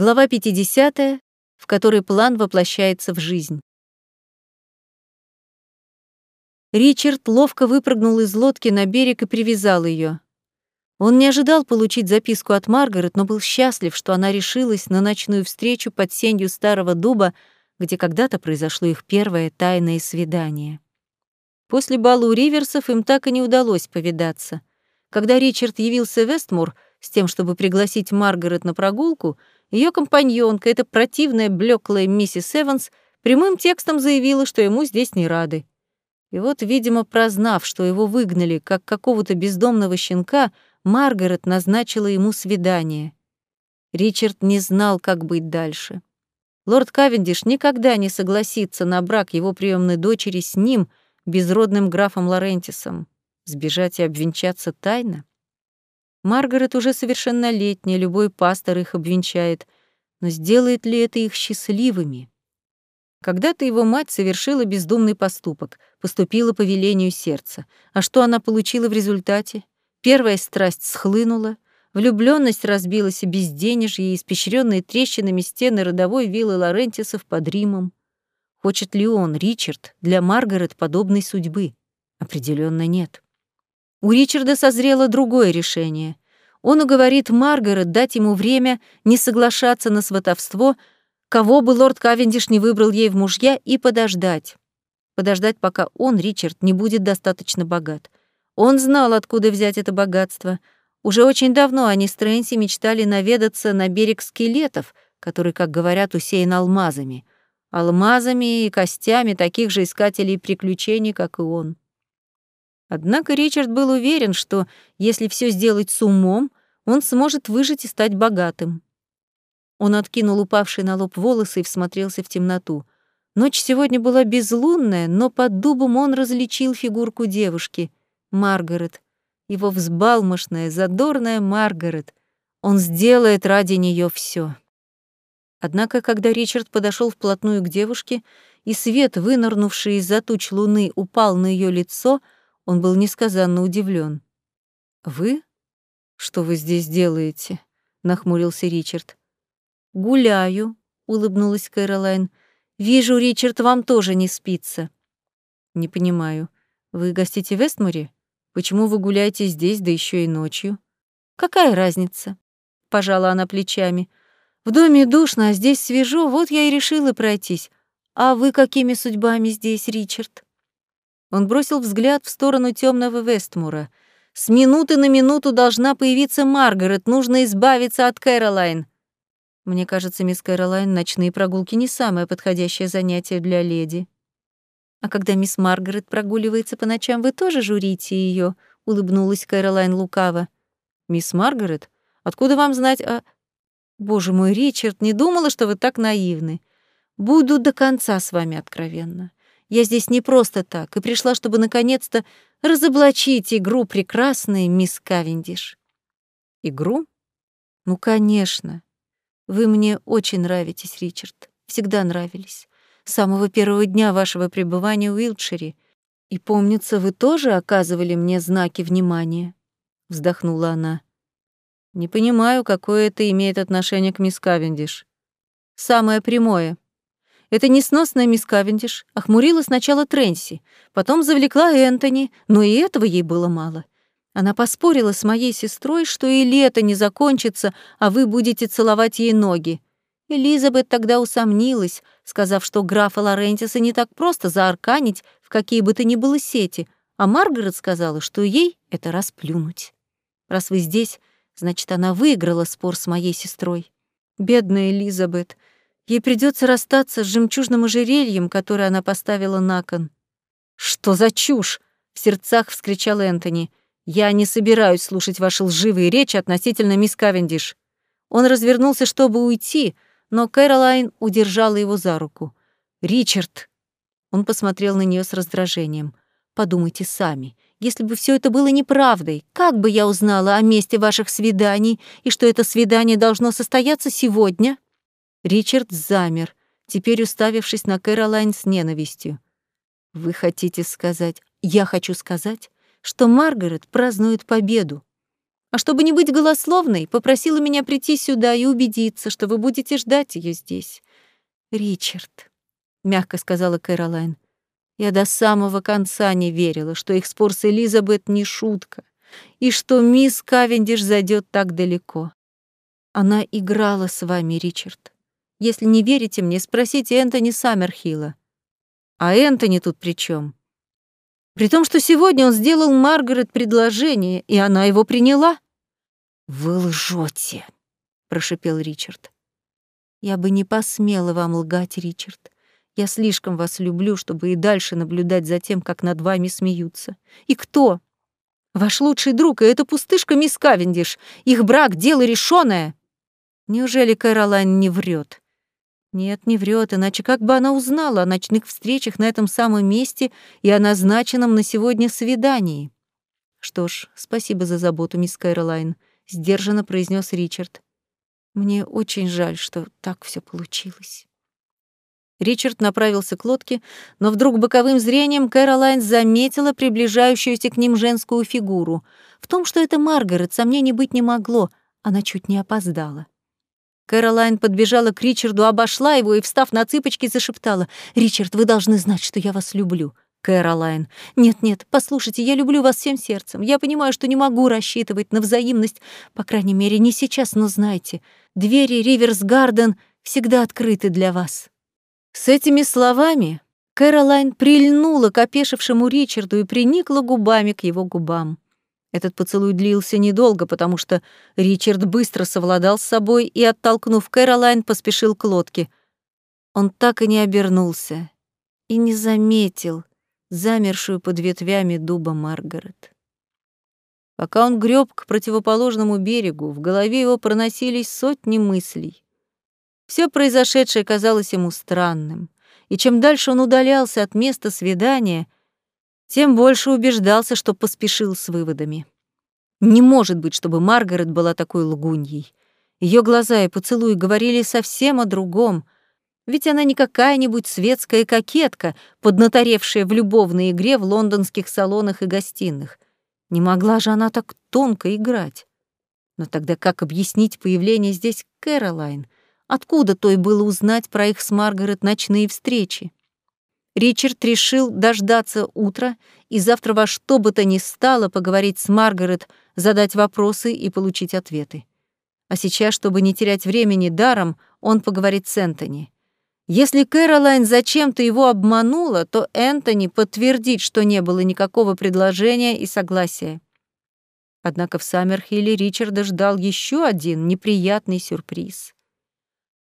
Глава 50, в которой план воплощается в жизнь. Ричард ловко выпрыгнул из лодки на берег и привязал ее. Он не ожидал получить записку от Маргарет, но был счастлив, что она решилась на ночную встречу под сенью старого дуба, где когда-то произошло их первое тайное свидание. После бала у Риверсов им так и не удалось повидаться. Когда Ричард явился в Вестмур с тем, чтобы пригласить Маргарет на прогулку, ее компаньонка, эта противная блеклая миссис Эванс, прямым текстом заявила, что ему здесь не рады. И вот, видимо, прознав, что его выгнали, как какого-то бездомного щенка, Маргарет назначила ему свидание. Ричард не знал, как быть дальше. Лорд Кавендиш никогда не согласится на брак его приемной дочери с ним, безродным графом Лорентисом. Сбежать и обвенчаться тайно? Маргарет уже совершеннолетняя, любой пастор их обвенчает, но сделает ли это их счастливыми? Когда-то его мать совершила бездумный поступок, поступила по велению сердца. А что она получила в результате? Первая страсть схлынула, влюбленность разбилась и безденежье, и испещренные трещинами стены родовой виллы Лорентисов под Римом. Хочет ли он, Ричард, для Маргарет подобной судьбы? Определенно нет. У Ричарда созрело другое решение. Он уговорит Маргарет дать ему время не соглашаться на сватовство, кого бы лорд Кавендиш не выбрал ей в мужья, и подождать. Подождать, пока он, Ричард, не будет достаточно богат. Он знал, откуда взять это богатство. Уже очень давно они с Трэнси мечтали наведаться на берег скелетов, который, как говорят, усеян алмазами. Алмазами и костями таких же искателей приключений, как и он. Однако Ричард был уверен, что если все сделать с умом, он сможет выжить и стать богатым. Он откинул упавшие на лоб волосы и всмотрелся в темноту. Ночь сегодня была безлунная, но под дубом он различил фигурку девушки, Маргарет. Его взбалмошная, задорная Маргарет. Он сделает ради нее все. Однако, когда Ричард подошел вплотную к девушке, и свет, вынырнувший из-за туч луны, упал на ее лицо, он был несказанно удивлен. «Вы? Что вы здесь делаете?» — нахмурился Ричард. «Гуляю», — улыбнулась Кэролайн. «Вижу, Ричард, вам тоже не спится». «Не понимаю. Вы гостите в Вестморе? Почему вы гуляете здесь, да еще и ночью?» «Какая разница?» — пожала она плечами. «В доме душно, а здесь свежо, вот я и решила пройтись. А вы какими судьбами здесь, Ричард?» Он бросил взгляд в сторону темного Вестмура. «С минуты на минуту должна появиться Маргарет, нужно избавиться от Кэролайн. Мне кажется, мисс Кэролайн, ночные прогулки не самое подходящее занятие для леди. А когда мисс Маргарет прогуливается по ночам, вы тоже журите ее, улыбнулась Кэролайн лукаво. Мисс Маргарет? Откуда вам знать о... Боже мой, Ричард, не думала, что вы так наивны. Буду до конца с вами откровенна. Я здесь не просто так, и пришла, чтобы наконец-то разоблачить игру прекрасной мисс Кавендиш. Игру? Ну, конечно. Вы мне очень нравитесь, Ричард. Всегда нравились. С самого первого дня вашего пребывания в Уилтшире. И, помнится, вы тоже оказывали мне знаки внимания. Вздохнула она. Не понимаю, какое это имеет отношение к мисс Кавендиш. Самое прямое. Эта несносная мисс Кавендиш охмурила сначала Тренси, потом завлекла Энтони, но и этого ей было мало — она поспорила с моей сестрой, что и лето не закончится, а вы будете целовать ей ноги. Элизабет тогда усомнилась, сказав, что графа Лорентиса не так просто заарканить в какие бы то ни было сети, а Маргарет сказала, что ей это расплюнуть. Раз вы здесь, значит, она выиграла спор с моей сестрой. Бедная Элизабет. Ей придется расстаться с жемчужным ожерельем, которое она поставила на кон. «Что за чушь?» — в сердцах вскричал Энтони. «Я не собираюсь слушать ваши лживые речи относительно мисс Кавендиш». Он развернулся, чтобы уйти, но Кэролайн удержала его за руку. «Ричард!» Он посмотрел на нее с раздражением. «Подумайте сами. Если бы все это было неправдой, как бы я узнала о месте ваших свиданий и что это свидание должно состояться сегодня?» Ричард замер, теперь уставившись на Кэролайн с ненавистью. «Вы хотите сказать...» «Я хочу сказать, что Маргарет празднует победу. А чтобы не быть голословной, попросила меня прийти сюда и убедиться, что вы будете ждать ее здесь. Ричард, мягко сказала Кэролайн, я до самого конца не верила, что их спор с Элизабет не шутка, и что мисс Кавендиш зайдет так далеко. Она играла с вами, Ричард. Если не верите мне, спросите Энтони Саммерхилла. А Энтони тут при чем? При том, что сегодня он сделал Маргарет предложение, и она его приняла. «Вы лжете», — прошипел Ричард. «Я бы не посмела вам лгать, Ричард. Я слишком вас люблю, чтобы и дальше наблюдать за тем, как над вами смеются. И кто? Ваш лучший друг, и эта пустышка мисс Кавендиш. Их брак — дело решенное. Неужели Кэролайн не врет? Нет, не врет, иначе как бы она узнала о ночных встречах на этом самом месте и о назначенном на сегодня свидании? Что ж, спасибо за заботу, мисс Кэролайн, сдержанно произнес Ричард. Мне очень жаль, что так все получилось. Ричард направился к лодке, но вдруг боковым зрением Кэролайн заметила приближающуюся к ним женскую фигуру. В том, что это Маргарет, сомнений быть не могло, она чуть не опоздала. Кэролайн подбежала к Ричарду, обошла его и, встав на цыпочки, зашептала. «Ричард, вы должны знать, что я вас люблю». Кэролайн. «Нет-нет, послушайте, я люблю вас всем сердцем. Я понимаю, что не могу рассчитывать на взаимность, по крайней мере, не сейчас, но знайте, двери Риверс Гарден всегда открыты для вас». С этими словами Кэролайн прильнула к опешившему Ричарду и приникла губами к его губам. Этот поцелуй длился недолго, потому что Ричард быстро совладал с собой и, оттолкнув Кэролайн, поспешил к лодке. Он так и не обернулся и не заметил замершую под ветвями дуба Маргарет. Пока он греб к противоположному берегу, в голове его проносились сотни мыслей. Все произошедшее казалось ему странным, и чем дальше он удалялся от места свидания — тем больше убеждался, что поспешил с выводами. Не может быть, чтобы Маргарет была такой лгуньей. Ее глаза и поцелуи говорили совсем о другом, ведь она не какая-нибудь светская кокетка, поднаторевшая в любовной игре в лондонских салонах и гостиных. Не могла же она так тонко играть. Но тогда как объяснить появление здесь Кэролайн? Откуда той было узнать про их с Маргарет ночные встречи? Ричард решил дождаться утра и завтра во что бы то ни стало поговорить с Маргарет, задать вопросы и получить ответы. А сейчас, чтобы не терять времени даром, он поговорит с Энтони. Если Кэролайн зачем-то его обманула, то Энтони подтвердит, что не было никакого предложения и согласия. Однако в Саммерхилле Ричарда ждал еще один неприятный сюрприз.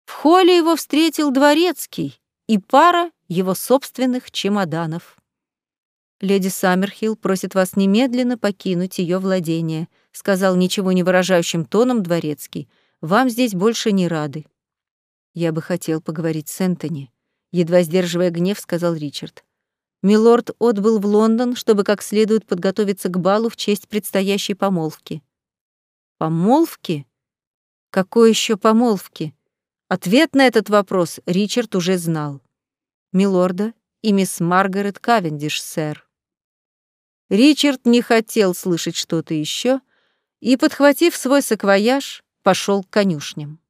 В холле его встретил дворецкий и пара его собственных чемоданов. «Леди Саммерхилл просит вас немедленно покинуть ее владение», сказал ничего не выражающим тоном дворецкий. «Вам здесь больше не рады». «Я бы хотел поговорить с Энтони», едва сдерживая гнев, сказал Ричард. Милорд отбыл в Лондон, чтобы как следует подготовиться к балу в честь предстоящей помолвки. Помолвки? Какой еще помолвки? Ответ на этот вопрос Ричард уже знал милорда и мисс Маргарет Кавендиш, сэр». Ричард не хотел слышать что-то еще и, подхватив свой саквояж, пошел к конюшням.